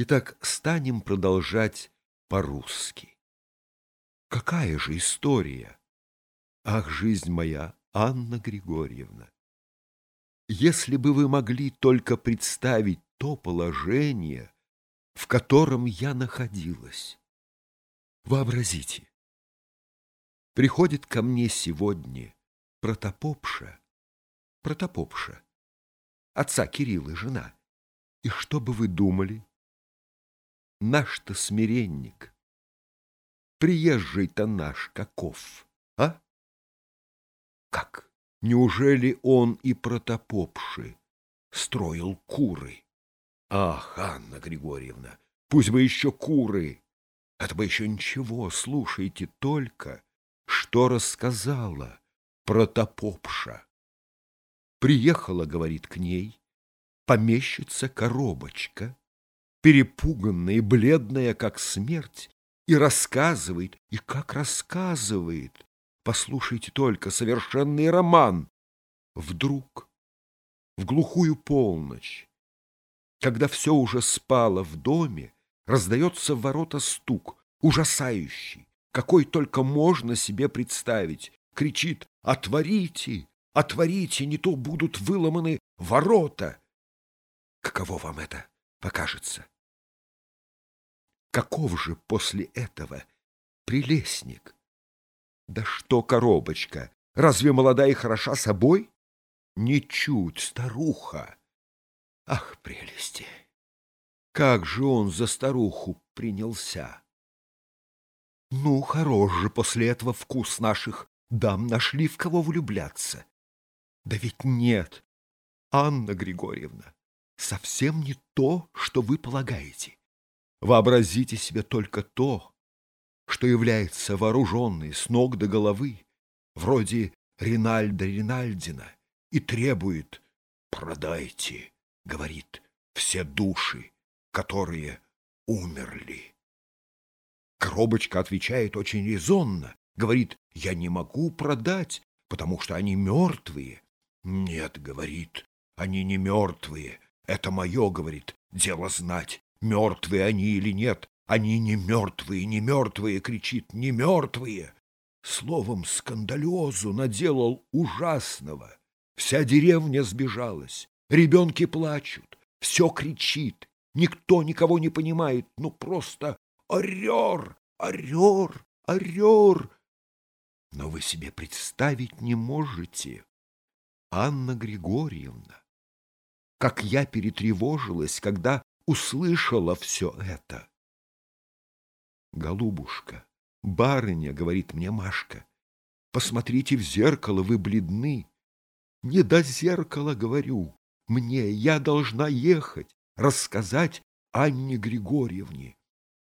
Итак, станем продолжать по-русски. Какая же история? Ах, жизнь моя, Анна Григорьевна! Если бы вы могли только представить то положение, в котором я находилась. Вообразите, приходит ко мне сегодня протопопша, протопопша, отца Кирилла жена. И что бы вы думали? Наш-то смиренник, приезжий-то наш каков, а? Как? Неужели он и протопопши строил куры? Ах, Анна Григорьевна, пусть бы еще куры. Это бы еще ничего, слушайте только, что рассказала протопопша. Приехала, говорит, к ней помещица коробочка, перепуганная и бледная, как смерть, и рассказывает, и как рассказывает. Послушайте только, совершенный роман. Вдруг, в глухую полночь, когда все уже спало в доме, раздается в ворота стук, ужасающий, какой только можно себе представить. Кричит «Отворите! Отворите, не то будут выломаны ворота!» Каково вам это покажется? Каков же после этого прелестник? Да что коробочка? Разве молодая и хороша собой? Ничуть, старуха. Ах, прелести! Как же он за старуху принялся! Ну, хорош же после этого вкус наших дам нашли, в кого влюбляться. Да ведь нет, Анна Григорьевна, совсем не то, что вы полагаете. Вообразите себе только то, что является вооруженной с ног до головы, вроде Ринальда Ринальдина, и требует «продайте», говорит, «все души, которые умерли». Коробочка отвечает очень резонно, говорит, «я не могу продать, потому что они мертвые». «Нет», — говорит, — «они не мертвые, это мое, — говорит, — дело знать, мертвые они или нет. Они не мертвые, не мертвые, — кричит, — не мертвые». Словом, скандалезу наделал ужасного. Вся деревня сбежалась, ребенки плачут, все кричит, никто никого не понимает, ну просто орер, орер, орер. Но вы себе представить не можете, Анна Григорьевна, как я перетревожилась, когда услышала все это. «Голубушка, барыня, — говорит мне Машка, — посмотрите в зеркало, вы бледны. Не до зеркала, говорю, мне, я должна ехать, рассказать Анне Григорьевне.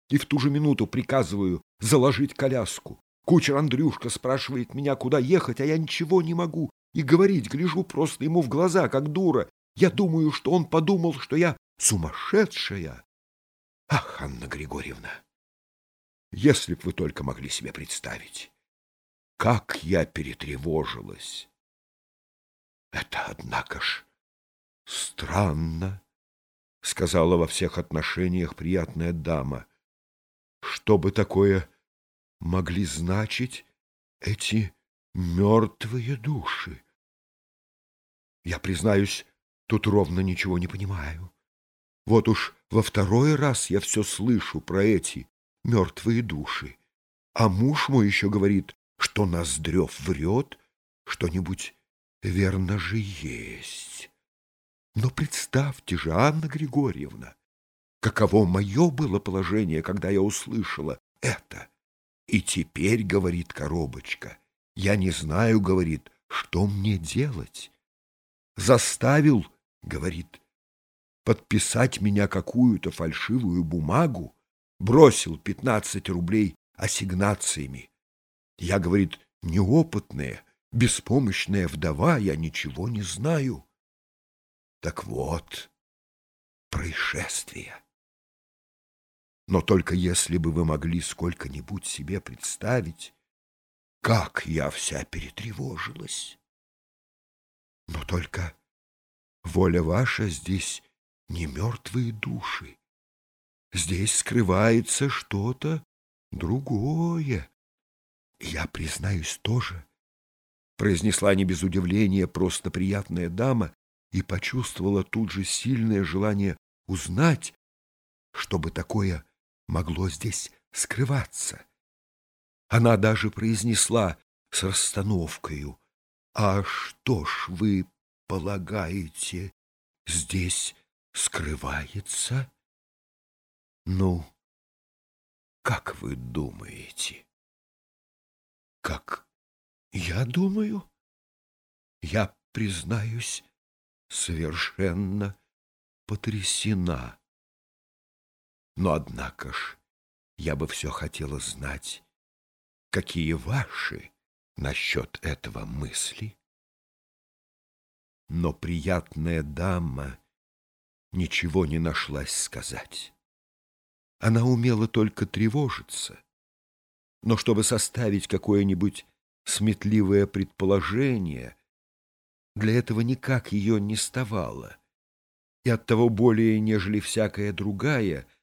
И в ту же минуту приказываю заложить коляску. Кучер Андрюшка спрашивает меня, куда ехать, а я ничего не могу. И говорить, гляжу просто ему в глаза, как дура. Я думаю, что он подумал, что я сумасшедшая. Ах, Анна Григорьевна, если б вы только могли себе представить, как я перетревожилась. Это, однако ж, странно, — сказала во всех отношениях приятная дама. Что бы такое могли значить эти мертвые души? Я, признаюсь, тут ровно ничего не понимаю. Вот уж во второй раз я все слышу про эти мертвые души. А муж мой еще говорит, что Ноздрев врет, что-нибудь верно же есть. Но представьте же, Анна Григорьевна, каково мое было положение, когда я услышала это. И теперь, говорит коробочка, я не знаю, говорит, что мне делать. Заставил, говорит, подписать меня какую-то фальшивую бумагу, бросил пятнадцать рублей ассигнациями. Я, говорит, неопытная, беспомощная вдова, я ничего не знаю. Так вот, происшествие. Но только если бы вы могли сколько-нибудь себе представить, как я вся перетревожилась. Но только воля ваша здесь не мертвые души. здесь скрывается что-то другое. Я признаюсь тоже, произнесла не без удивления просто приятная дама и почувствовала тут же сильное желание узнать, чтобы такое могло здесь скрываться. Она даже произнесла с расстановкою, «А что ж вы полагаете, здесь скрывается?» «Ну, как вы думаете?» «Как я думаю?» «Я, признаюсь, совершенно потрясена. Но, однако ж, я бы все хотела знать, какие ваши насчет этого мысли. Но приятная дама ничего не нашлась сказать. Она умела только тревожиться. Но чтобы составить какое-нибудь сметливое предположение, для этого никак ее не ставало, и оттого более, нежели всякая другая —